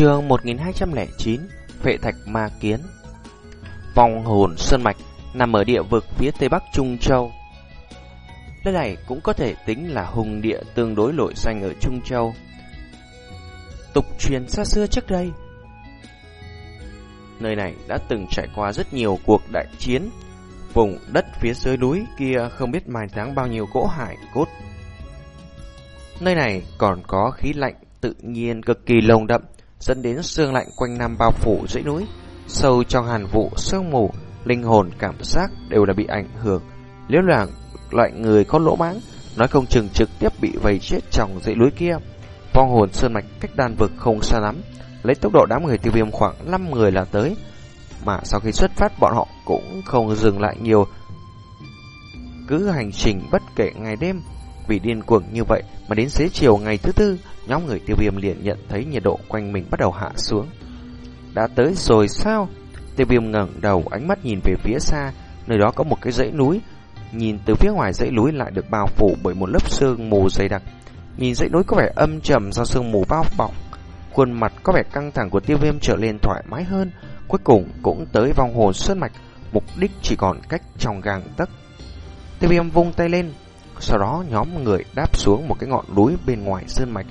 Trường 1209 Vệ thạch ma kiến Vòng hồn Sơn Mạch nằm ở địa vực phía tây bắc Trung Châu. Nơi này cũng có thể tính là hùng địa tương đối nổi danh ở Trung Châu. Tục truyền xa xưa trước đây. Nơi này đã từng trải qua rất nhiều cuộc đại chiến. Vùng đất phía dưới núi kia không biết mai táng bao nhiêu gỗ hải cốt. Nơi này còn có khí lạnh tự nhiên cực kỳ lồng đậm, dẫn đến sương lạnh quanh năm bao phủ dãy núi. Sâu trong hàn vụ sương mù, linh hồn cảm giác đều là bị ảnh hưởng. Nếu là loại người có lỗ mãng, nói không chừng trực tiếp bị vây chết trong dãy núi kia. Vong hồn sơn mạch cách đan vực không xa lắm, lấy tốc độ đám người tiêu viêm khoảng 5 người là tới. Mà sau khi xuất phát bọn họ cũng không dừng lại nhiều. Cứ hành trình bất kể ngày đêm, vì điên cuồng như vậy mà đến xế chiều ngày thứ tư, nhóm người tiêu viêm liền nhận thấy nhiệt độ quanh mình bắt đầu hạ xuống. Đã tới rồi sao? Tiêu viêm ngẩng đầu ánh mắt nhìn về phía xa, nơi đó có một cái dãy núi. Nhìn từ phía ngoài dãy núi lại được bao phủ bởi một lớp sương mù dày đặc. Nhìn dãy núi có vẻ âm trầm do sương mù bao bọc. Khuôn mặt có vẻ căng thẳng của tiêu viêm trở lên thoải mái hơn. Cuối cùng cũng tới vòng hồ sơn mạch, mục đích chỉ còn cách trong gang tấc. Tiêu viêm vung tay lên, sau đó nhóm người đáp xuống một cái ngọn núi bên ngoài sơn mạch.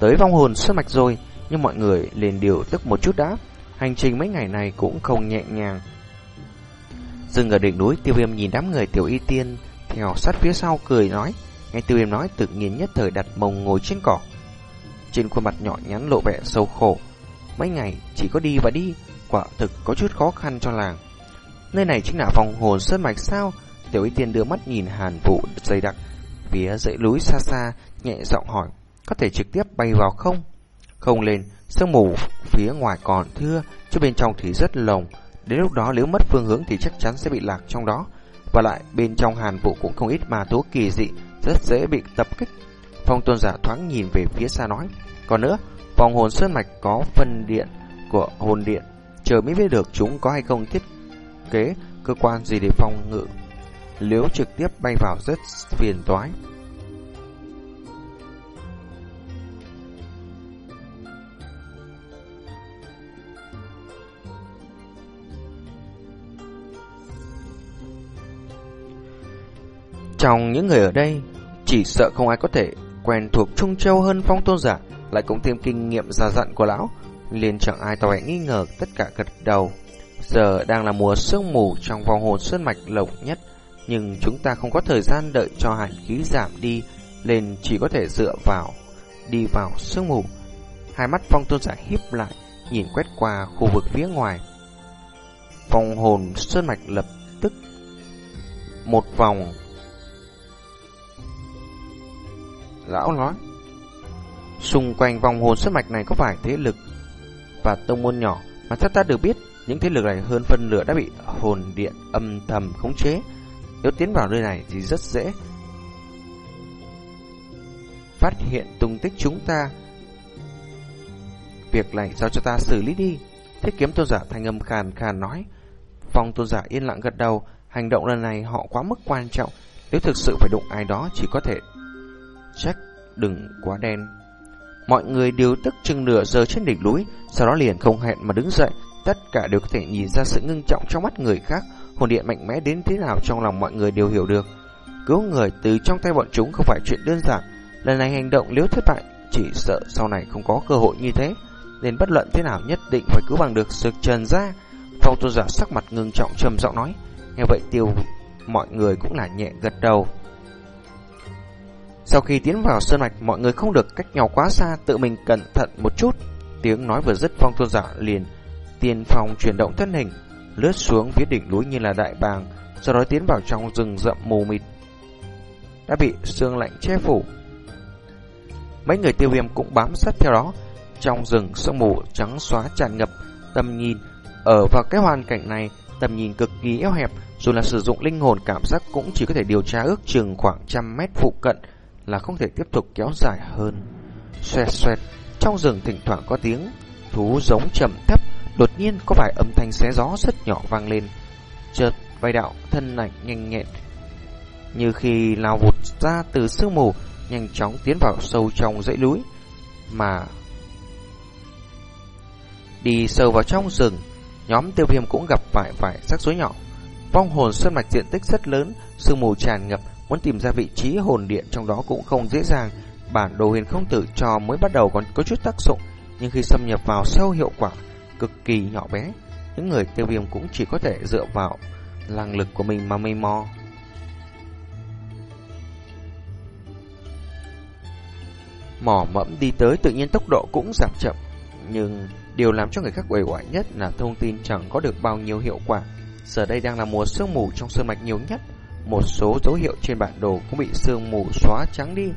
Tới vong hồn sơn mạch rồi, nhưng mọi người liền điều tức một chút đã. Hành trình mấy ngày này cũng không nhẹ nhàng. Dừng ở đỉnh núi, tiêu viêm nhìn đám người tiểu y tiên theo sát phía sau cười nói. Nghe tiêu viêm nói tự nhiên nhất thời đặt mông ngồi trên cỏ. Trên khuôn mặt nhỏ nhắn lộ vẻ sâu khổ. Mấy ngày chỉ có đi và đi, quả thực có chút khó khăn cho làng. Nơi này chính là vòng hồn sơn mạch sao? Tiểu y tiên đưa mắt nhìn hàn vụ dày đặc. Phía dãy núi xa xa, nhẹ giọng hỏi, có thể trực tiếp bay vào không? Không lên, sương mù phía ngoài còn thưa, chứ bên trong thì rất lồng. Đến lúc đó nếu mất phương hướng thì chắc chắn sẽ bị lạc trong đó. Và lại bên trong hàn vụ cũng không ít ma thú kỳ dị, rất dễ bị tập kích. Phong tôn giả thoáng nhìn về phía xa nói. Còn nữa, vòng hồn sơn mạch có phân điện của hồn điện. Chờ mới biết được chúng có hay không thiết kế cơ quan gì để phòng ngự. Nếu trực tiếp bay vào rất phiền toái. Trong những người ở đây, chỉ sợ không ai có thể quen thuộc Trung Châu hơn phong tôn giả, lại cũng thêm kinh nghiệm già dặn của lão, liền chẳng ai tỏ vẻ nghi ngờ tất cả gật đầu. Giờ đang là mùa sương mù trong vòng hồn sơn mạch lộng nhất, nhưng chúng ta không có thời gian đợi cho hàn khí giảm đi, nên chỉ có thể dựa vào đi vào sương mù. Hai mắt phong tôn giả híp lại, nhìn quét qua khu vực phía ngoài. Vòng hồn sơn mạch lập tức một vòng Lão nói. Xung quanh vòng hồn xuất mạch này có vài thế lực Và tông môn nhỏ, Mà chắc ta được biết Những thế lực này hơn phân nửa đã bị hồn điện âm thầm khống chế. Nếu tiến vào nơi này thì rất dễ Phát hiện tung tích chúng ta. Việc này giao cho ta xử lý đi. Thiết kiếm tôn giả thanh âm khàn khàn nói. Phong tôn giả yên lặng gật đầu. Hành động lần này họ quá mức quan trọng. Nếu thực sự phải đụng ai đó, Chỉ có thể Trách đừng quá đen. Mọi người đều tức chừng nửa giờ trên đỉnh núi, sau đó liền không hẹn mà đứng dậy. Tất cả đều có thể nhìn ra sự ngưng trọng trong mắt người khác. Hồn điện mạnh mẽ đến thế nào trong lòng mọi người đều hiểu được. Cứu người từ trong tay bọn chúng không phải chuyện đơn giản. Lần này hành động nếu thất bại, chỉ sợ sau này không có cơ hội như thế. Nên bất luận thế nào nhất định phải cứu bằng được sực trần ra. Phong tôn giả sắc mặt ngưng trọng trầm giọng nói. Nghe vậy tiêu mọi người cũng là nhẹ gật đầu. Sau khi tiến vào sơn mạch, mọi người không được cách nhau quá xa, tự mình cẩn thận một chút. Tiếng nói vừa dứt phong tôn giả liền tiền phòng chuyển động thân hình, lướt xuống phía đỉnh núi như là đại bàng, sau đó tiến vào trong rừng rậm mù mịt. Đã bị sương lạnh che phủ. Mấy người tiêu viêm cũng bám sát theo đó, trong rừng sương mù trắng xóa tràn ngập, tầm nhìn ở vào cái hoàn cảnh này, tầm nhìn cực kỳ eo hẹp, dù là sử dụng linh hồn cảm giác cũng chỉ có thể điều tra ước chừng khoảng trăm mét phụ cận là không thể tiếp tục kéo dài hơn. Xoẹt xoẹt, trong rừng thỉnh thoảng có tiếng thú giống trầm thấp, đột nhiên có vài âm thanh xé gió rất nhỏ vang lên. Chợt vài đạo thân ảnh nhanh nhẹn như khi lao vụt ra từ sương mù, nhanh chóng tiến vào sâu trong dãy núi mà Đi sâu vào trong rừng, nhóm tiêu viêm cũng gặp phải vài rắc rối nhỏ. Vong hồn sơn mạch diện tích rất lớn, sương mù tràn ngập, muốn tìm ra vị trí hồn điện trong đó cũng không dễ dàng. Bản đồ huyền không tử cho mới bắt đầu còn có chút tác dụng, nhưng khi xâm nhập vào sâu hiệu quả cực kỳ nhỏ bé, những người tiêu viêm cũng chỉ có thể dựa vào năng lực của mình mà mây mò. Mỏ mẫm đi tới tự nhiên tốc độ cũng giảm chậm, nhưng điều làm cho người khác uể oải nhất là thông tin chẳng có được bao nhiêu hiệu quả. Giờ đây đang là mùa sương mù trong sơn mạch nhiều nhất, một số dấu hiệu trên bản đồ cũng bị sương mù xóa trắng đi.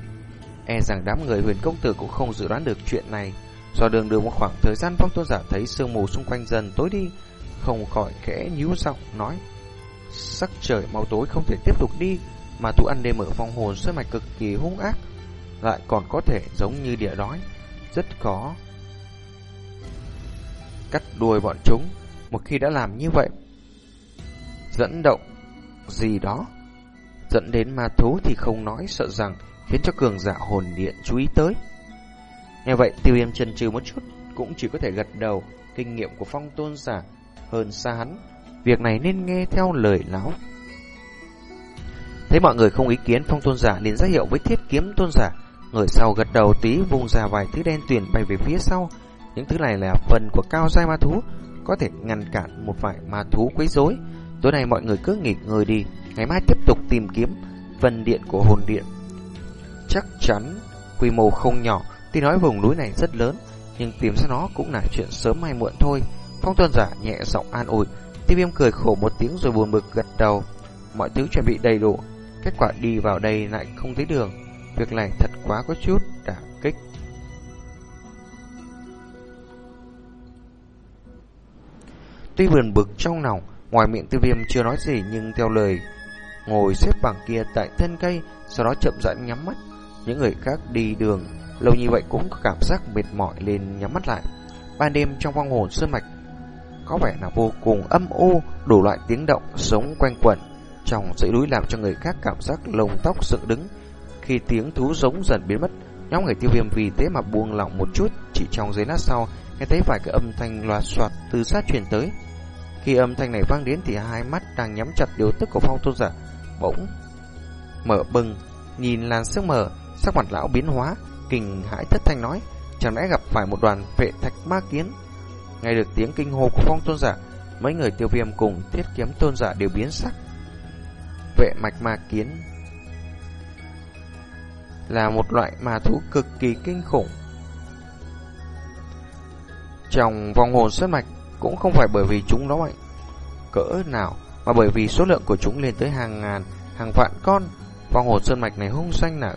E rằng đám người huyền công tử cũng không dự đoán được chuyện này. Do đường đường một khoảng thời gian phong tôn giả thấy sương mù xung quanh dần tối đi, không khỏi khẽ nhíu giọng nói. Sắc trời mau tối không thể tiếp tục đi, mà thú ăn đêm ở phong hồn sơn mạch cực kỳ hung ác, lại còn có thể giống như địa đói, rất khó. Cắt đuôi bọn chúng, một khi đã làm như vậy, dẫn động gì đó, dẫn đến ma thú thì không nói sợ rằng khiến cho cường giả hồn điện chú ý tới. Nghe vậy tiêu viêm chân trừ một chút, cũng chỉ có thể gật đầu, kinh nghiệm của phong tôn giả hơn xa hắn. Việc này nên nghe theo lời láo. Thấy mọi người không ý kiến, phong tôn giả liền ra hiệu với thiết kiếm tôn giả. Người sau gật đầu tí vùng ra vài thứ đen tuyền bay về phía sau. Những thứ này là phần của cao dai ma thú, có thể ngăn cản một vài ma thú quấy rối. Tối nay mọi người cứ nghỉ ngơi đi, ngày mai tiếp tục tìm kiếm phần điện của hồn điện. Chắc chắn quy mô không nhỏ, tuy nói vùng núi này rất lớn, nhưng tìm ra nó cũng là chuyện sớm hay muộn thôi. Phong tuân giả nhẹ giọng an ủi, tiêu viêm cười khổ một tiếng rồi buồn bực gật đầu. Mọi thứ chuẩn bị đầy đủ, kết quả đi vào đây lại không thấy đường. Việc này thật quá có chút đả kích. Tuy buồn bực trong lòng, ngoài miệng tiêu viêm chưa nói gì nhưng theo lời ngồi xếp bằng kia tại thân cây, sau đó chậm rãi nhắm mắt. Những người khác đi đường lâu như vậy cũng có cảm giác mệt mỏi lên nhắm mắt lại. Ban đêm trong vong hồn sơn mạch có vẻ là vô cùng âm u, đủ loại tiếng động sống quanh quẩn trong dãy núi làm cho người khác cảm giác lông tóc dựng đứng. Khi tiếng thú giống dần biến mất, nhóm người tiêu viêm vì thế mà buông lỏng một chút, chỉ trong giấy lát sau, nghe thấy vài cái âm thanh loạt soạt từ sát truyền tới. Khi âm thanh này vang đến thì hai mắt đang nhắm chặt điều tức của phong tôn giả bỗng mở bừng, nhìn làn sương mờ, sắc mặt lão biến hóa, kinh hãi thất thanh nói, chẳng lẽ gặp phải một đoàn vệ thạch ma kiến. Nghe được tiếng kinh hô của phong tôn giả, mấy người tiêu viêm cùng thiết kiếm tôn giả đều biến sắc. Vệ mạch ma kiến là một loại ma thú cực kỳ kinh khủng. Trong vòng hồn xuất mạch cũng không phải bởi vì chúng nó mạnh cỡ nào, mà bởi vì số lượng của chúng lên tới hàng ngàn, hàng vạn con. Vòng hồn sơn mạch này hung xanh là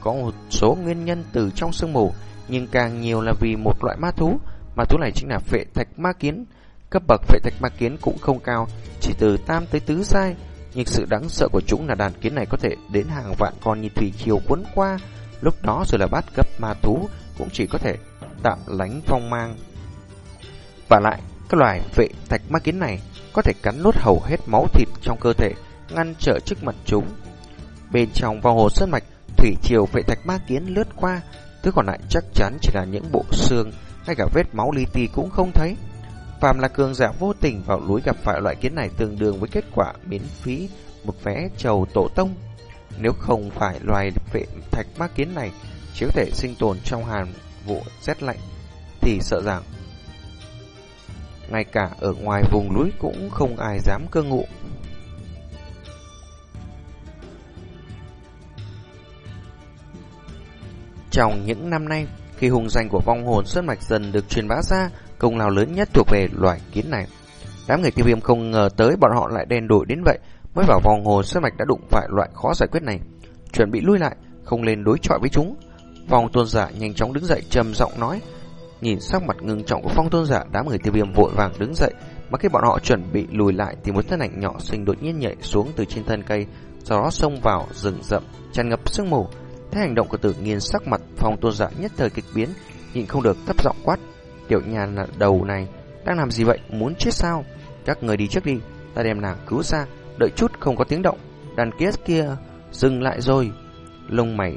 có một số nguyên nhân từ trong sương mù, nhưng càng nhiều là vì một loại ma thú. Ma thú này chính là phệ thạch ma kiến. Cấp bậc phệ thạch ma kiến cũng không cao, chỉ từ tam tới tứ sai Nhưng sự đáng sợ của chúng là đàn kiến này có thể đến hàng vạn con như thủy chiều cuốn qua. Lúc đó rồi là bát cấp ma thú cũng chỉ có thể tạm lánh phong mang. Và lại, các loài vệ thạch ma kiến này có thể cắn nuốt hầu hết máu thịt trong cơ thể, ngăn trở trước mặt chúng. Bên trong vào hồ sơn mạch, thủy triều vệ thạch ma kiến lướt qua, thứ còn lại chắc chắn chỉ là những bộ xương, ngay cả vết máu li ti cũng không thấy. Phàm là cường giả vô tình vào núi gặp phải loại kiến này tương đương với kết quả miễn phí một vé trầu tổ tông. Nếu không phải loài vệ thạch ma kiến này chỉ có thể sinh tồn trong hàn vụ rét lạnh, thì sợ rằng ngay cả ở ngoài vùng núi cũng không ai dám cơ ngụ. Trong những năm nay, khi hùng danh của vong hồn Sơn Mạch dần được truyền bá ra, công lao lớn nhất thuộc về loài kiến này. Đám người tiêu viêm không ngờ tới bọn họ lại đen đổi đến vậy, mới vào vòng hồn Sơn Mạch đã đụng phải loại khó giải quyết này. Chuẩn bị lui lại, không lên đối chọi với chúng. Vòng tôn giả nhanh chóng đứng dậy trầm giọng nói, Nhìn sắc mặt ngưng trọng của phong tôn giả, đám người tiêu viêm vội vàng đứng dậy. Mà khi bọn họ chuẩn bị lùi lại thì một thân ảnh nhỏ xinh đột nhiên nhảy xuống từ trên thân cây, sau đó xông vào rừng rậm, tràn ngập sương mù. Thấy hành động của tử nghiên sắc mặt phong tôn giả nhất thời kịch biến, nhịn không được thấp giọng quát. Tiểu nhà là đầu này, đang làm gì vậy, muốn chết sao? Các người đi trước đi, ta đem nàng cứu ra, đợi chút không có tiếng động. Đàn kia kia dừng lại rồi. Lông mày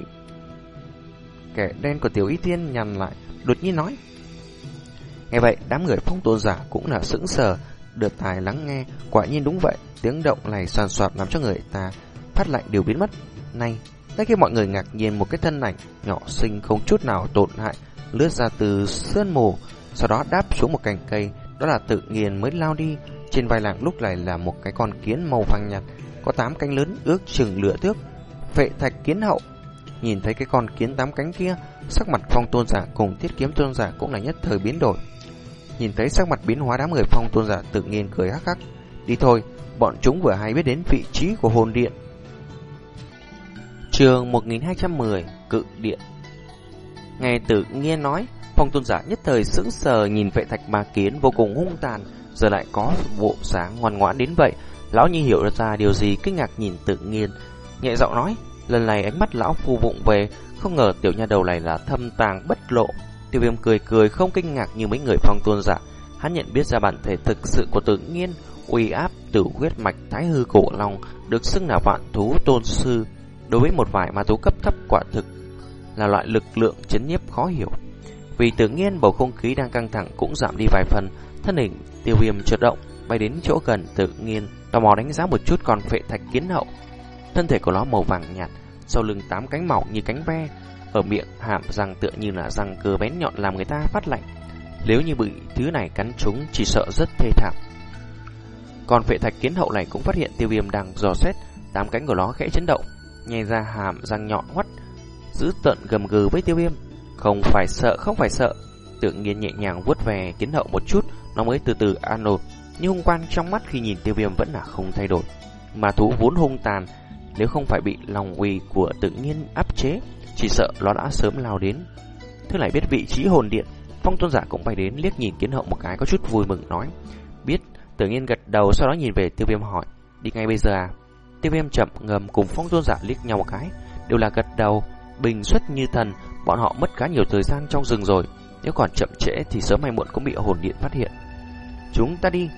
kẻ đen của tiểu y tiên nhằn lại, đột nhiên nói. Nghe vậy, đám người phong tôn giả cũng là sững sờ, được tài lắng nghe, quả nhiên đúng vậy, tiếng động này soàn soạt làm cho người ta phát lạnh đều biến mất. Này, ngay khi mọi người ngạc nhiên một cái thân ảnh nhỏ xinh không chút nào tổn hại lướt ra từ sơn mù, sau đó đáp xuống một cành cây, đó là tự nhiên mới lao đi. Trên vai lạng lúc này là một cái con kiến màu vàng nhạt, có tám cánh lớn ước chừng lửa thước. Vệ thạch kiến hậu Nhìn thấy cái con kiến tám cánh kia, sắc mặt phong tôn giả cùng thiết kiếm tôn giả cũng là nhất thời biến đổi. Nhìn thấy sắc mặt biến hóa đám người phong tôn giả tự nhiên cười hắc hắc. Đi thôi, bọn chúng vừa hay biết đến vị trí của hồn điện. Trường 1210 Cự Điện Nghe tự nhiên nói, phong tôn giả nhất thời sững sờ nhìn vệ thạch ma kiến vô cùng hung tàn, giờ lại có bộ sáng ngoan ngoãn đến vậy. Lão như hiểu ra điều gì kinh ngạc nhìn tự nhiên, nhẹ giọng nói, lần này ánh mắt lão phu vụng về, không ngờ tiểu nha đầu này là thâm tàng bất lộ. Tiêu viêm cười cười không kinh ngạc như mấy người phong tôn giả, dạ. hắn nhận biết ra bản thể thực sự của tự nhiên, uy áp từ huyết mạch thái hư cổ long được xưng là vạn thú tôn sư đối với một vài ma thú cấp thấp quả thực là loại lực lượng chấn nhiếp khó hiểu. Vì tự nhiên bầu không khí đang căng thẳng cũng giảm đi vài phần, thân hình tiêu viêm chợt động, bay đến chỗ gần tự nhiên, tò mò đánh giá một chút con phệ thạch kiến hậu. Thân thể của nó màu vàng nhạt, sau lưng tám cánh mỏng như cánh ve, ở miệng hàm răng tựa như là răng cơ bén nhọn làm người ta phát lạnh. Nếu như bị thứ này cắn trúng chỉ sợ rất thê thảm. Còn phệ thạch kiến hậu này cũng phát hiện tiêu viêm đang dò xét, tám cánh của nó khẽ chấn động, nhai ra hàm răng nhọn hoắt, giữ tận gầm gừ với tiêu viêm. Không phải sợ, không phải sợ. Tự nhiên nhẹ nhàng vuốt về kiến hậu một chút, nó mới từ từ an ổn. Nhưng hung quan trong mắt khi nhìn tiêu viêm vẫn là không thay đổi. Mà thú vốn hung tàn, nếu không phải bị lòng quỳ của tự nhiên áp chế, chỉ sợ nó đã sớm lao đến. Thứ này biết vị trí hồn điện, phong tôn giả cũng bay đến liếc nhìn kiến hậu một cái có chút vui mừng nói. Biết, tự nhiên gật đầu sau đó nhìn về tiêu viêm hỏi, đi ngay bây giờ à? Tiêu viêm chậm ngầm cùng phong tôn giả liếc nhau một cái, đều là gật đầu, bình xuất như thần, bọn họ mất khá nhiều thời gian trong rừng rồi. Nếu còn chậm trễ thì sớm hay muộn cũng bị hồn điện phát hiện. Chúng ta đi.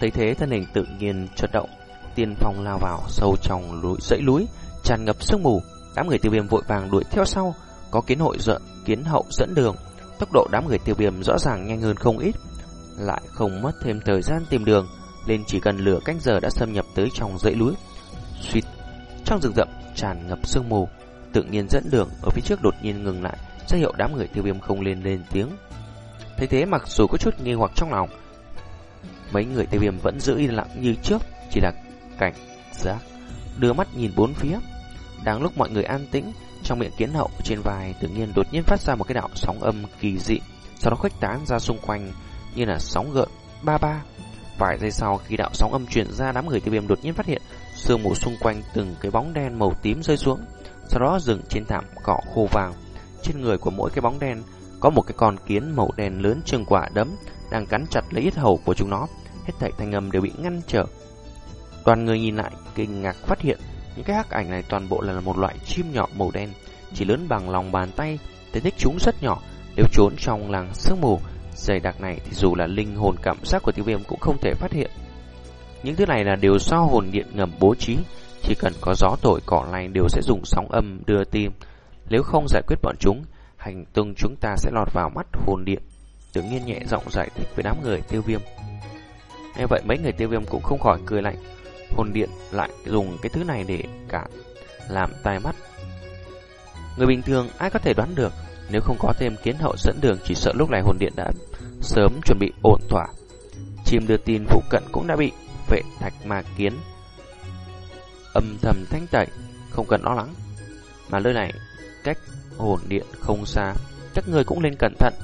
Thấy thế thân hình tự nhiên chợt động, tiên phong lao vào sâu trong lối dãy núi, tràn ngập sương mù. Đám người tiêu viêm vội vàng đuổi theo sau, có kiến hội dẫn, kiến hậu dẫn đường. Tốc độ đám người tiêu viêm rõ ràng nhanh hơn không ít, lại không mất thêm thời gian tìm đường, nên chỉ cần lửa canh giờ đã xâm nhập tới trong dãy núi. Xuyệt, trong rừng rậm tràn ngập sương mù, tự nhiên dẫn đường ở phía trước đột nhiên ngừng lại, ra hiệu đám người tiêu viêm không lên lên tiếng. Thế thế mặc dù có chút nghi hoặc trong lòng, mấy người tiêu viêm vẫn giữ yên lặng như trước, chỉ là cảnh giác, đưa mắt nhìn bốn phía. Đang lúc mọi người an tĩnh, trong miệng kiến hậu trên vai tự nhiên đột nhiên phát ra một cái đạo sóng âm kỳ dị, sau đó khuếch tán ra xung quanh như là sóng gợn ba ba. Vài giây sau khi đạo sóng âm truyền ra đám người tiêu viêm đột nhiên phát hiện sương mù xung quanh từng cái bóng đen màu tím rơi xuống, sau đó dừng trên thảm cỏ khô vàng. Trên người của mỗi cái bóng đen có một cái con kiến màu đen lớn chừng quả đấm đang cắn chặt lấy ít hầu của chúng nó. Hết thảy thanh âm đều bị ngăn trở. Toàn người nhìn lại kinh ngạc phát hiện những cái hắc ảnh này toàn bộ là một loại chim nhỏ màu đen, chỉ lớn bằng lòng bàn tay, thể tích chúng rất nhỏ, nếu trốn trong làng sương mù dày đặc này thì dù là linh hồn cảm giác của tiêu viêm cũng không thể phát hiện. Những thứ này là đều do hồn điện ngầm bố trí, chỉ cần có gió thổi cỏ này đều sẽ dùng sóng âm đưa tim. Nếu không giải quyết bọn chúng, hành tung chúng ta sẽ lọt vào mắt hồn điện. Tự nhiên nhẹ giọng giải thích với đám người tiêu viêm. Nghe vậy mấy người tiêu viêm cũng không khỏi cười lạnh. Hồn điện lại dùng cái thứ này để cả làm tai mắt. Người bình thường ai có thể đoán được nếu không có thêm kiến hậu dẫn đường chỉ sợ lúc này hồn điện đã sớm chuẩn bị ổn thỏa. Chim đưa tin phụ cận cũng đã bị vệ thạch ma kiến âm thầm thanh tẩy, không cần lo lắng. Mà nơi này cách hồn điện không xa, các người cũng nên cẩn thận.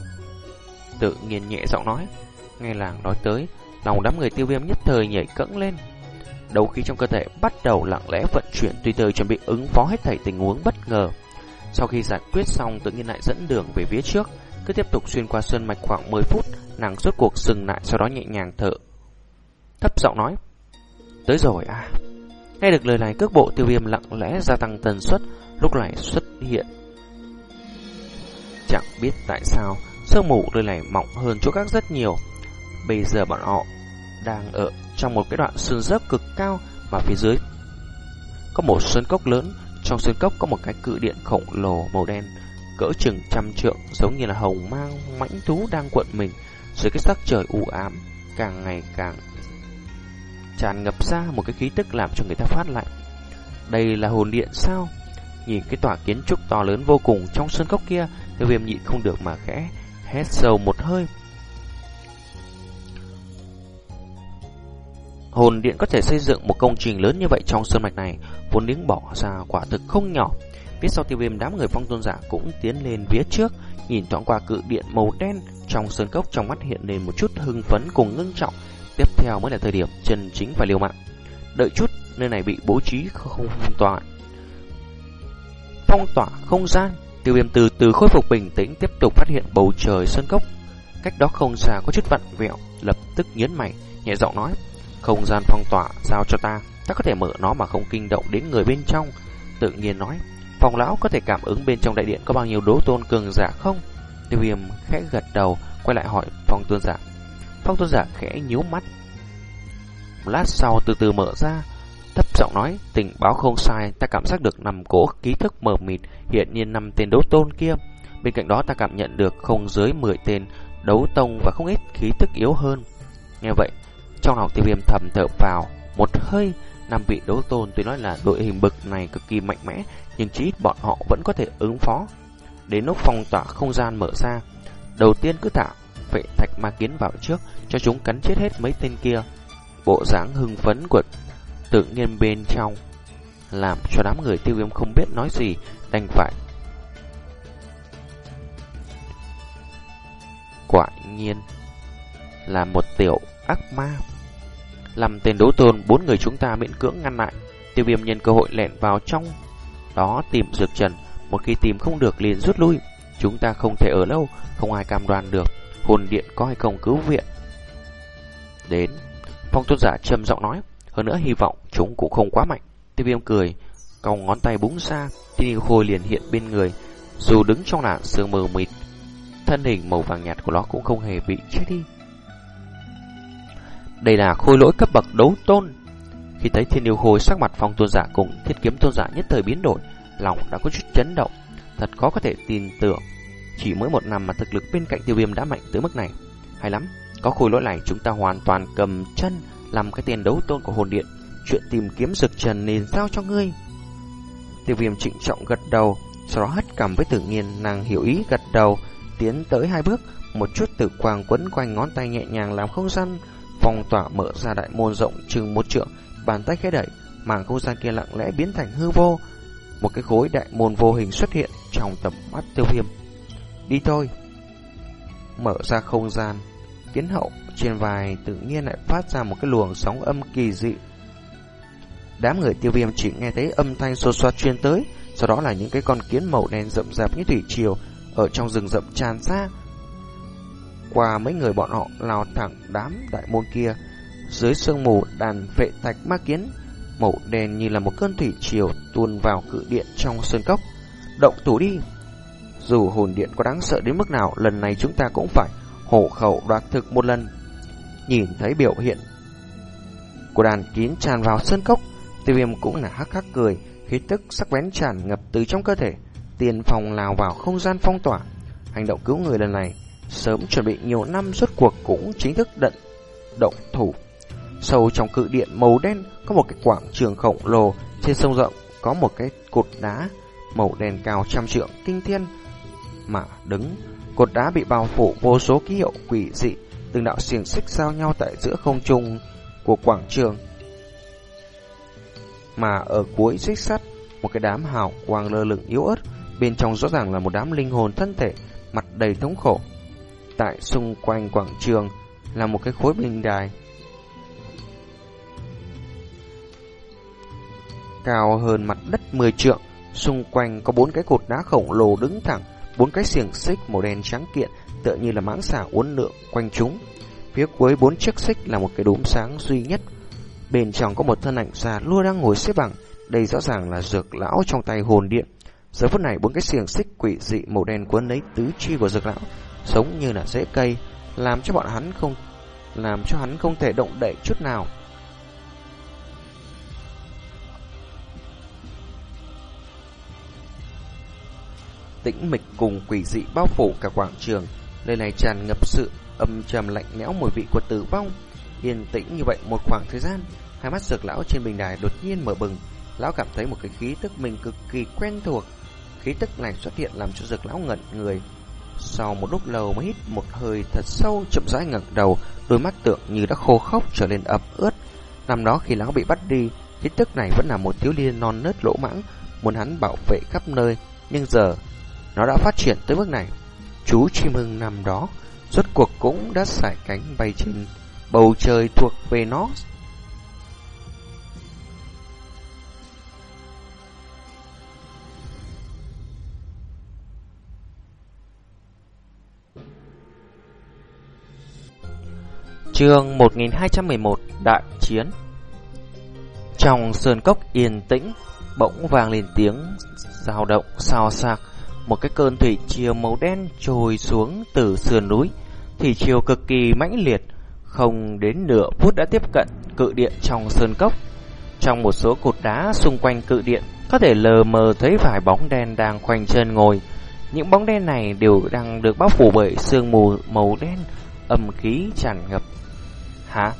Tự nhiên nhẹ giọng nói, nghe làng nói tới, lòng đám người tiêu viêm nhất thời nhảy cẫng lên. Đầu khí trong cơ thể bắt đầu lặng lẽ vận chuyển tùy thời chuẩn bị ứng phó hết thảy tình huống bất ngờ. Sau khi giải quyết xong tự nhiên lại dẫn đường về phía trước, cứ tiếp tục xuyên qua sơn mạch khoảng 10 phút, nàng rốt cuộc dừng lại sau đó nhẹ nhàng thở. Thấp giọng nói, tới rồi à. Nghe được lời này cước bộ tiêu viêm lặng lẽ gia tăng tần suất, lúc này xuất hiện. Chẳng biết tại sao, sương mù nơi này mỏng hơn chỗ khác rất nhiều. Bây giờ bọn họ đang ở trong một cái đoạn sườn dốc cực cao và phía dưới có một sơn cốc lớn trong sơn cốc có một cái cự điện khổng lồ màu đen cỡ chừng trăm trượng giống như là hồng mang mãnh thú đang cuộn mình dưới cái sắc trời u ám càng ngày càng tràn ngập ra một cái khí tức làm cho người ta phát lạnh. Đây là hồn điện sao? Nhìn cái tòa kiến trúc to lớn vô cùng trong sân cốc kia, tiêu viêm nhịn không được mà khẽ, hét sâu một hơi. Hồn điện có thể xây dựng một công trình lớn như vậy trong sơn mạch này, vốn liếng bỏ ra quả thực không nhỏ. Phía sau tiêu viêm đám người phong tôn giả cũng tiến lên phía trước, nhìn thoáng qua cự điện màu đen trong sơn cốc trong mắt hiện lên một chút hưng phấn cùng ngưng trọng. Tiếp theo mới là thời điểm chân chính phải liều mạng. Đợi chút, nơi này bị bố trí không phong tỏa. Phong tỏa không gian, tiêu viêm từ từ khôi phục bình tĩnh tiếp tục phát hiện bầu trời sơn cốc. Cách đó không xa có chút vặn vẹo, lập tức nhấn mày, nhẹ giọng nói. Không gian phong tỏa, giao cho ta, ta có thể mở nó mà không kinh động đến người bên trong. Tự nhiên nói, phòng lão có thể cảm ứng bên trong đại điện có bao nhiêu đố tôn cường giả không? Tiêu viêm khẽ gật đầu, quay lại hỏi phong tôn giả. Dạ. Phong tôn giả dạ khẽ nhíu mắt. Lát sau từ từ mở ra, thấp giọng nói, tình báo không sai, ta cảm giác được nằm cổ ký thức mờ mịt, hiện nhiên năm tên đấu tôn kia. Bên cạnh đó ta cảm nhận được không dưới 10 tên đấu tông và không ít khí tức yếu hơn. Nghe vậy, trong lòng tiêu viêm thầm thở vào, một hơi, năm vị đấu tôn tuy nói là đội hình bực này cực kỳ mạnh mẽ, nhưng chỉ ít bọn họ vẫn có thể ứng phó. Đến lúc phong tỏa không gian mở ra, đầu tiên cứ thả vệ thạch ma kiến vào trước, cho chúng cắn chết hết mấy tên kia. Bộ dáng hưng phấn của tự nhiên bên trong, làm cho đám người tiêu viêm không biết nói gì, đành phải. Quả nhiên là một tiểu ác ma. Làm tên đấu tôn, bốn người chúng ta miễn cưỡng ngăn lại. Tiêu viêm nhân cơ hội lẹn vào trong đó tìm dược trần. Một khi tìm không được liền rút lui. Chúng ta không thể ở lâu, không ai cam đoan được. Hồn điện có hay không cứu viện. Đến, phong tôn giả trầm giọng nói. Hơn nữa hy vọng chúng cũng không quá mạnh. Tiêu viêm cười, còng ngón tay búng ra, Tiêu Khôi liền hiện bên người. Dù đứng trong làn sương mờ mịt, thân hình màu vàng nhạt của nó cũng không hề bị chết đi. Đây là khôi lỗi cấp bậc đấu tôn. Khi thấy thiên yêu khôi sắc mặt phong tôn giả cùng thiết kiếm tôn giả nhất thời biến đổi, lòng đã có chút chấn động. Thật khó có thể tin tưởng. Chỉ mới một năm mà thực lực bên cạnh tiêu viêm đã mạnh tới mức này. Hay lắm, có khôi lỗi này chúng ta hoàn toàn cầm chân làm cái tiền đấu tôn của hồn điện. Chuyện tìm kiếm rực trần nên giao cho ngươi. Tiêu viêm trịnh trọng gật đầu, sau đó hất cầm với tự nhiên nàng hiểu ý gật đầu, tiến tới hai bước, một chút tử quang quấn quanh ngón tay nhẹ nhàng làm không gian phong tỏa mở ra đại môn rộng chừng một trượng, bàn tay khẽ đẩy, mảng không gian kia lặng lẽ biến thành hư vô. Một cái khối đại môn vô hình xuất hiện trong tầm mắt tiêu viêm. Đi thôi. Mở ra không gian, kiến hậu trên vai tự nhiên lại phát ra một cái luồng sóng âm kỳ dị. Đám người tiêu viêm chỉ nghe thấy âm thanh xô xoát truyền tới, sau đó là những cái con kiến màu đen rậm rạp như thủy triều ở trong rừng rậm tràn ra, qua mấy người bọn họ lao thẳng đám đại môn kia. Dưới sương mù đàn vệ thạch ma kiến, màu đen như là một cơn thủy triều tuôn vào cự điện trong sơn cốc. Động thủ đi! Dù hồn điện có đáng sợ đến mức nào, lần này chúng ta cũng phải hổ khẩu đoạt thực một lần. Nhìn thấy biểu hiện của đàn kiến tràn vào sơn cốc, tiêu viêm cũng là hắc hắc cười, khí tức sắc bén tràn ngập từ trong cơ thể. Tiền phòng lao vào không gian phong tỏa. Hành động cứu người lần này Sớm chuẩn bị nhiều năm rốt cuộc cũng chính thức đận động thủ. Sâu trong cự điện màu đen có một cái quảng trường khổng lồ, trên sông rộng có một cái cột đá màu đen cao trăm trượng kinh thiên mà đứng. Cột đá bị bao phủ vô số ký hiệu quỷ dị, từng đạo xiềng xích giao nhau tại giữa không trung của quảng trường. Mà ở cuối xích sắt, một cái đám hào quang lơ lửng yếu ớt, bên trong rõ ràng là một đám linh hồn thân thể, mặt đầy thống khổ, tại xung quanh quảng trường là một cái khối bình đài cao hơn mặt đất 10 trượng, xung quanh có bốn cái cột đá khổng lồ đứng thẳng, bốn cái xiềng xích màu đen trắng kiện tựa như là mãng xà uốn lượn quanh chúng. Phía cuối bốn chiếc xích là một cái đốm sáng duy nhất. Bên trong có một thân ảnh già lua đang ngồi xếp bằng, đây rõ ràng là dược lão trong tay hồn điện. Giờ phút này bốn cái xiềng xích quỷ dị màu đen cuốn lấy tứ chi của dược lão, sống như là rễ cây, làm cho bọn hắn không làm cho hắn không thể động đậy chút nào. tĩnh mịch cùng quỷ dị bao phủ cả quảng trường. Nơi này tràn ngập sự âm trầm lạnh lẽo mùi vị của tử vong. Yên tĩnh như vậy một khoảng thời gian, hai mắt dược lão trên bình đài đột nhiên mở bừng. Lão cảm thấy một cái khí tức mình cực kỳ quen thuộc. Khí tức này xuất hiện làm cho dược lão ngẩn người. Sau một lúc lâu mới hít một hơi thật sâu chậm rãi ngẩng đầu, đôi mắt tượng như đã khô khốc trở nên ẩm ướt. Năm đó khi lão bị bắt đi, khí tức này vẫn là một thiếu niên non nớt lỗ mãng, muốn hắn bảo vệ khắp nơi, nhưng giờ nó đã phát triển tới mức này. Chú chim hưng năm đó, rốt cuộc cũng đã sải cánh bay trên bầu trời thuộc về nó. Chương 1211 Đại Chiến Trong sơn cốc yên tĩnh, bỗng vang lên tiếng dao động sao sạc, một cái cơn thủy triều màu đen trồi xuống từ sườn núi, thủy triều cực kỳ mãnh liệt, không đến nửa phút đã tiếp cận cự điện trong sơn cốc. Trong một số cột đá xung quanh cự điện, có thể lờ mờ thấy vài bóng đen đang khoanh chân ngồi. Những bóng đen này đều đang được bao phủ bởi sương mù màu đen, âm khí tràn ngập. Hả?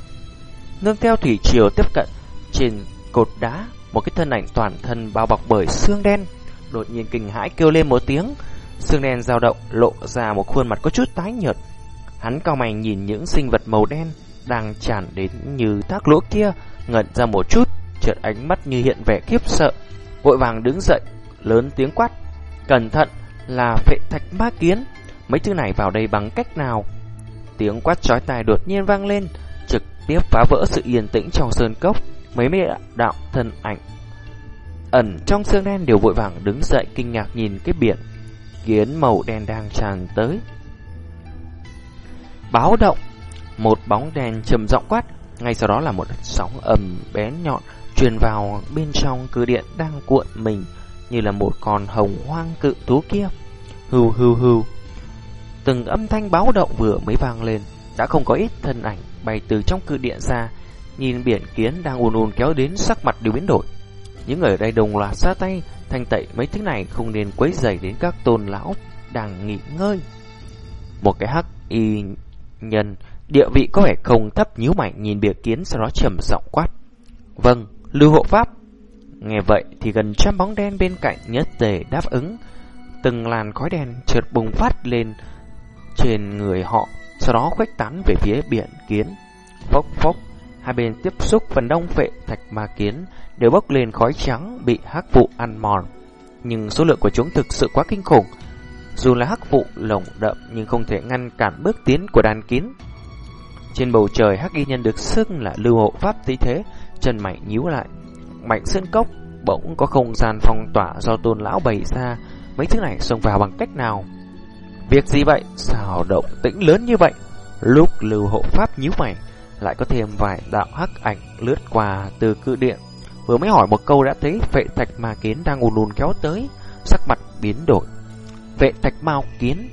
Nương theo thủy triều tiếp cận, trên cột đá, một cái thân ảnh toàn thân bao bọc bởi xương đen, đột nhiên kinh hãi kêu lên một tiếng. Xương đen dao động, lộ ra một khuôn mặt có chút tái nhợt. Hắn cao mày nhìn những sinh vật màu đen đang tràn đến như thác lỗ kia, ngẩn ra một chút, chợt ánh mắt như hiện vẻ khiếp sợ, vội vàng đứng dậy, lớn tiếng quát: "Cẩn thận, là phệ thạch ma kiến, mấy thứ này vào đây bằng cách nào?" Tiếng quát chói tai đột nhiên vang lên, tiếp phá vỡ sự yên tĩnh trong sơn cốc, mấy mươi đạo thân ảnh ẩn trong sương đen đều vội vàng đứng dậy kinh ngạc nhìn cái biển kiến màu đen đang tràn tới. Báo động, một bóng đen trầm giọng quát, ngay sau đó là một sóng ầm bén nhọn truyền vào bên trong cửa điện đang cuộn mình như là một con hồng hoang cự thú kia. Hưu hưu hưu. Từng âm thanh báo động vừa mới vang lên, đã không có ít thân ảnh bay từ trong cự điện ra, nhìn biển kiến đang ùn ùn kéo đến sắc mặt đều biến đổi. Những người ở đây đồng loạt ra tay, thanh tẩy mấy thứ này không nên quấy rầy đến các tôn lão đang nghỉ ngơi. Một cái hắc y nhân địa vị có vẻ không thấp nhíu mày nhìn bìa kiến sau đó trầm giọng quát. Vâng, lưu hộ pháp. Nghe vậy thì gần trăm bóng đen bên cạnh nhất tề đáp ứng. Từng làn khói đen chợt bùng phát lên trên người họ, sau đó khuếch tán về phía biển kiến. Phốc phốc, hai bên tiếp xúc phần đông phệ thạch ma kiến đều bốc lên khói trắng bị hắc vụ ăn mòn. Nhưng số lượng của chúng thực sự quá kinh khủng. Dù là hắc vụ lồng đậm nhưng không thể ngăn cản bước tiến của đàn kiến. Trên bầu trời hắc y nhân được xưng là lưu hộ pháp tí thế, chân mày nhíu lại. Mạnh sơn cốc bỗng có không gian phong tỏa do tôn lão bày ra, mấy thứ này xông vào bằng cách nào? Việc gì vậy? Sao động tĩnh lớn như vậy? Lúc lưu hộ pháp nhíu mày, lại có thêm vài đạo hắc ảnh lướt qua từ cự điện Vừa mới hỏi một câu đã thấy vệ thạch ma kiến đang ùn ùn kéo tới, sắc mặt biến đổi. Vệ thạch mao kiến,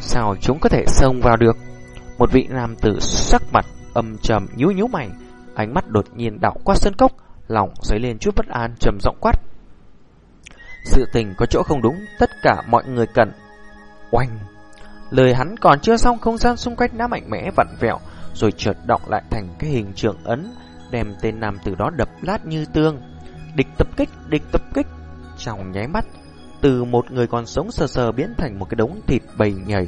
sao chúng có thể xông vào được? Một vị nam tử sắc mặt âm trầm nhíu nhíu mày, ánh mắt đột nhiên đảo qua sân cốc, lòng dấy lên chút bất an trầm giọng quát. Sự tình có chỗ không đúng, tất cả mọi người cần. Oanh! Lời hắn còn chưa xong không gian xung quanh đã mạnh mẽ vặn vẹo, rồi chợt động lại thành cái hình trường ấn đem tên nam từ đó đập lát như tương. Địch tập kích, địch tập kích. Trong nháy mắt, từ một người còn sống sờ sờ biến thành một cái đống thịt bầy nhảy.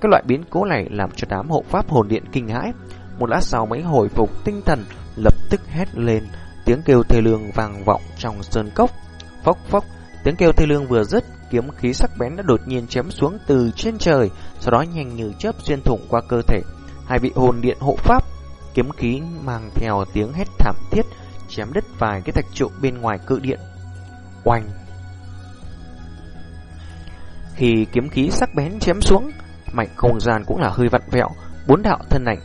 Cái loại biến cố này làm cho đám hộ pháp hồn điện kinh hãi. Một lát sau mới hồi phục tinh thần, lập tức hét lên, tiếng kêu thê lương vang vọng trong sơn cốc. Phốc phốc, tiếng kêu thê lương vừa dứt, kiếm khí sắc bén đã đột nhiên chém xuống từ trên trời, sau đó nhanh như chớp xuyên thủng qua cơ thể. Hai vị hồn điện hộ pháp kiếm khí mang theo tiếng hét thảm thiết, chém đứt vài cái thạch trụ bên ngoài cự điện. Oanh! Khi kiếm khí sắc bén chém xuống, mạnh không gian cũng là hơi vặn vẹo, bốn đạo thân ảnh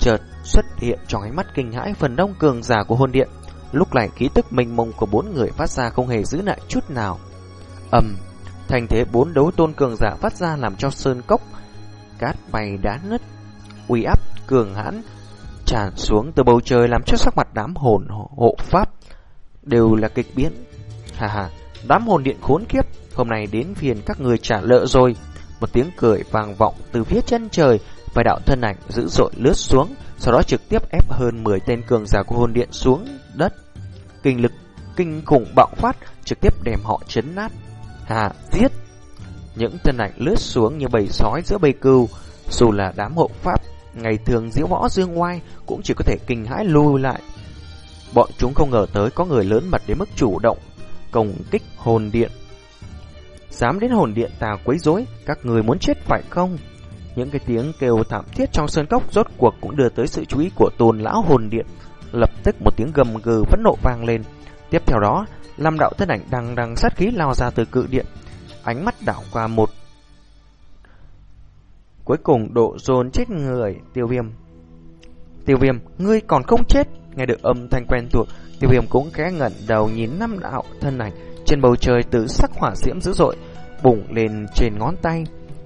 chợt xuất hiện trong ánh mắt kinh hãi phần đông cường giả của hồn điện. Lúc này khí tức mênh mông của bốn người phát ra không hề giữ lại chút nào ầm, thành thế bốn đấu tôn cường giả phát ra làm cho sơn cốc cát bay đá nứt, uy áp cường hãn tràn xuống từ bầu trời làm cho sắc mặt đám hồn hộ pháp đều là kịch biến. Hà hà, Đám hồn điện khốn kiếp, hôm nay đến phiền các người trả lợ rồi. Một tiếng cười vang vọng từ phía chân trời, vài đạo thân ảnh dữ dội lướt xuống, sau đó trực tiếp ép hơn 10 tên cường giả của hồn điện xuống đất. Kinh lực kinh khủng bạo phát, trực tiếp đem họ chấn nát. Hà, giết! Những thân ảnh lướt xuống như bầy sói giữa bầy cừu, dù là đám hộ pháp, ngày thường diễu võ dương ngoai cũng chỉ có thể kinh hãi lui lại. Bọn chúng không ngờ tới có người lớn mặt đến mức chủ động công kích hồn điện. Dám đến hồn điện ta quấy rối, các người muốn chết phải không? Những cái tiếng kêu thảm thiết trong sơn cốc rốt cuộc cũng đưa tới sự chú ý của tôn lão hồn điện. Lập tức một tiếng gầm gừ phẫn nộ vang lên. Tiếp theo đó, năm đạo thân ảnh đang đang sát khí lao ra từ cự điện. Ánh mắt đảo qua một Cuối cùng độ dồn chết người tiêu viêm. Tiêu viêm, ngươi còn không chết? Nghe được âm thanh quen thuộc Tiêu viêm cũng khẽ ngẩn đầu nhìn năm đạo thân ảnh. Trên bầu trời tự sắc hỏa diễm dữ dội Bùng lên trên ngón tay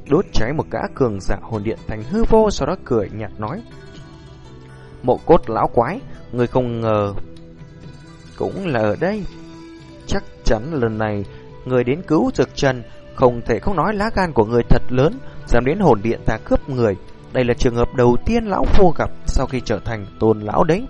Đốt cháy một gã cường giả hồn điện thành hư vô Sau đó cười nhạt nói Mộ cốt lão quái Ngươi không ngờ Cũng là ở đây chắn lần này, Người đến cứu dược trần Không thể không nói lá gan của người thật lớn, Dám đến hồn điện ta cướp người. Đây là trường hợp đầu tiên lão phu gặp Sau khi trở thành tôn lão đấy.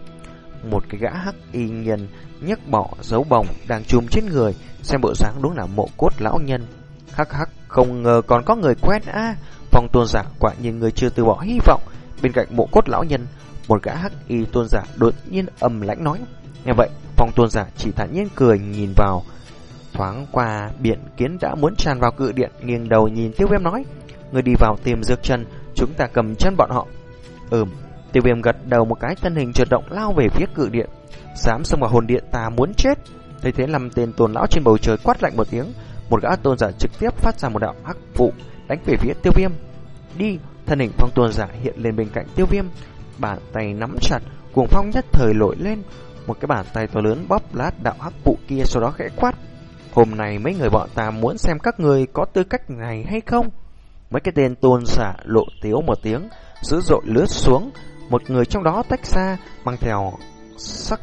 Một cái gã hắc y nhân nhấc bỏ dấu bồng đang chùm trên người, Xem bộ dáng đúng là mộ cốt lão nhân. Hắc hắc, không ngờ còn có người quen a. Phong tôn giả quả nhiên người chưa từ bỏ hy vọng. Bên cạnh mộ cốt lão nhân, Một gã hắc y tôn giả đột nhiên âm lãnh nói. Nghe vậy, phong tôn giả chỉ thản nhiên cười nhìn vào. Thoáng qua, biển kiến đã muốn tràn vào cự điện, Nghiêng đầu nhìn tiêu viêm nói Người đi vào tìm dược chân, Chúng ta cầm chân bọn họ. Ừm, Tiêu viêm gật đầu một cái, thân hình trượt động lao về phía cự điện. Dám xông vào hồn điện, ta muốn chết. Thấy thế làm tên tôn lão trên bầu trời quát lạnh một tiếng, Một gã tôn giả trực tiếp phát ra một đạo hắc vụ, Đánh về phía tiêu viêm. Đi. Thân hình phong tôn giả hiện lên bên cạnh tiêu viêm Bàn tay nắm chặt, Cuồng phong nhất thời lội lên. Một cái bàn tay to lớn bóp lát đạo hắc vụ kia, Sau đó khẽ quát Hôm nay mấy người bọn ta muốn xem các người có tư cách này hay không Mấy cái tên tôn giả lộ tiếu một tiếng, dữ dội lướt xuống, một người trong đó tách ra, mang theo sắc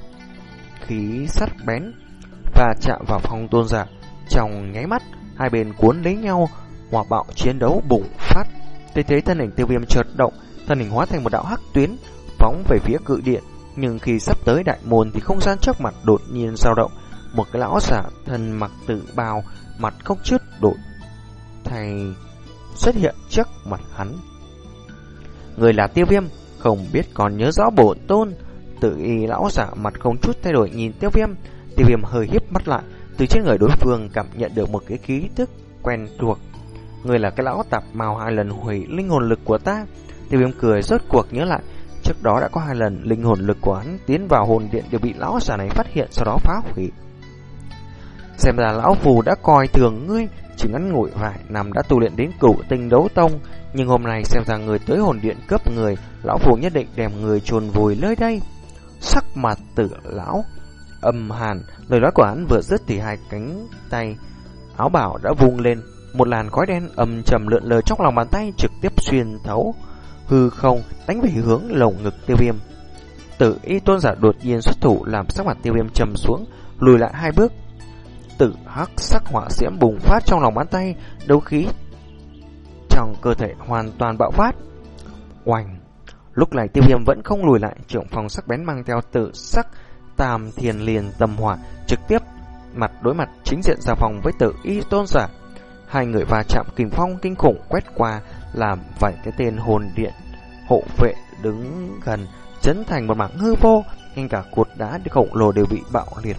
khí sắt bén và chạm vào phòng tôn giả. Trong nháy mắt, hai bên cuốn lấy nhau, hòa bạo chiến đấu bùng phát. Thế thế thân hình tiêu viêm chợt động, thân hình hóa thành một đạo hắc tuyến, phóng về phía cự điện. Nhưng khi sắp tới đại môn thì không gian trước mặt đột nhiên dao động. Một cái lão giả thân mặc tự bào, mặt không chút đổi thay xuất hiện trước mặt hắn. Người là tiêu viêm, không biết còn nhớ rõ bổn tôn. Tự y lão giả mặt không chút thay đổi nhìn tiêu viêm. Tiêu viêm hơi hiếp mắt lại, từ trên người đối phương cảm nhận được một cái khí tức quen thuộc. Người là cái lão tạp màu hai lần hủy linh hồn lực của ta. Tiêu viêm cười rốt cuộc nhớ lại. Trước đó đã có hai lần linh hồn lực của hắn tiến vào hồn điện đều bị lão giả này phát hiện sau đó phá hủy. Xem ra lão phù đã coi thường ngươi. Chỉ ngắn ngủi vài năm đã tu luyện đến cửu tinh đấu tông, nhưng hôm nay xem ra người tới hồn điện cấp người, lão phù nhất định đem người chôn vùi nơi đây. Sắc mặt tử lão âm hàn, lời nói của hắn vừa dứt thì hai cánh tay áo bảo đã vung lên, một làn khói đen âm trầm lượn lờ trong lòng bàn tay trực tiếp xuyên thấu hư không đánh về hướng lồng ngực tiêu viêm. Tử y tôn giả đột nhiên xuất thủ làm sắc mặt tiêu viêm trầm xuống, lùi lại hai bước, tử hắc sắc hỏa diễm bùng phát trong lòng bàn tay, đấu khí trong cơ thể hoàn toàn bạo phát. Oành! Lúc này tiêu viêm vẫn không lùi lại, trưởng phòng sắc bén mang theo tử sắc tam thiền liền tầm hỏa, trực tiếp mặt đối mặt chính diện ra phòng với tử y tôn giả. Hai người va chạm kình phong kinh khủng quét qua, làm vài cái tên hồn điện hộ vệ đứng gần chấn thành một mảng hư vô, ngay cả cột đá khổng lồ đều bị bạo liệt.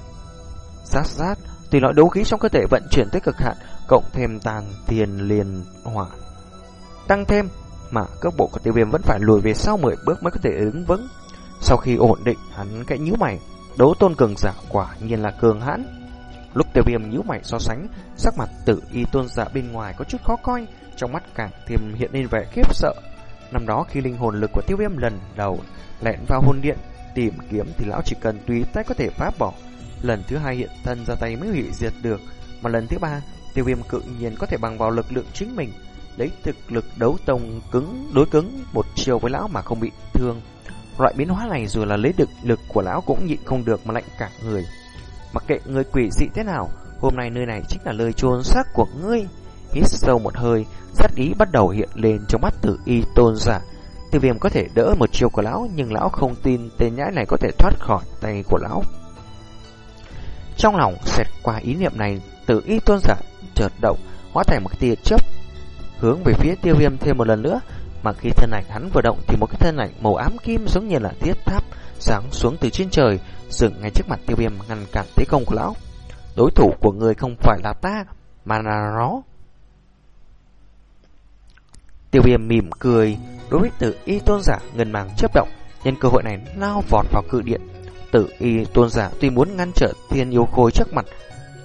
Rát rát, Tuy loại đấu khí trong cơ thể vận chuyển tới cực hạn, cộng thêm tàn tiền liền hỏa. Tăng thêm, mà cước bộ của tiêu viêm vẫn phải lùi về sau 10 bước mới có thể đứng vững. Sau khi ổn định, hắn kẽ nhíu mày, đấu tôn cường giả quả nhiên là cường hãn. Lúc tiêu viêm nhíu mày so sánh, sắc mặt tử y tôn giả bên ngoài có chút khó coi, trong mắt càng thêm hiện lên vẻ khiếp sợ. Năm đó khi linh hồn lực của tiêu viêm lần đầu lẹn vào hồn điện, tìm kiếm thì lão chỉ cần tùy tay có thể phá bỏ Lần thứ hai hiện thân ra tay mới hủy diệt được Mà lần thứ ba Tiêu viêm cự nhiên có thể bằng vào lực lượng chính mình Lấy thực lực đấu tông cứng Đối cứng một chiều với lão mà không bị thương Loại biến hóa này dù là lấy được lực của lão cũng nhịn không được mà lạnh cả người Mặc kệ người quỷ dị thế nào Hôm nay nơi này chính là lời chôn xác của ngươi. Hít sâu một hơi, sát ý bắt đầu hiện lên trong mắt tử y tôn giả. Tiêu viêm có thể đỡ một chiều của lão, nhưng lão không tin tên nhãi này có thể thoát khỏi tay của lão. Trong lòng xẹt qua ý niệm này, tử y tôn giả chợt động, hóa thành một tia chớp hướng về phía tiêu viêm thêm một lần nữa. Mà khi thân ảnh hắn vừa động thì một cái thân ảnh màu ám kim giống như là thiết tháp sáng xuống từ trên trời, dựng ngay trước mặt tiêu viêm ngăn cản thế công của lão. Đối thủ của người không phải là ta, mà là nó. Tiêu viêm mỉm cười, đối với tử y tôn giả ngân màng chấp động, nhân cơ hội này lao vọt vào cự điện. Tử y tôn giả tuy muốn ngăn trở thiên yêu khôi trước mặt,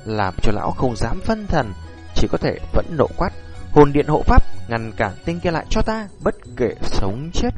làm cho lão không dám phân thần, chỉ có thể vẫn nộ quát. Hồn điện hộ pháp, ngăn cản tinh kia lại cho ta, bất kể sống chết.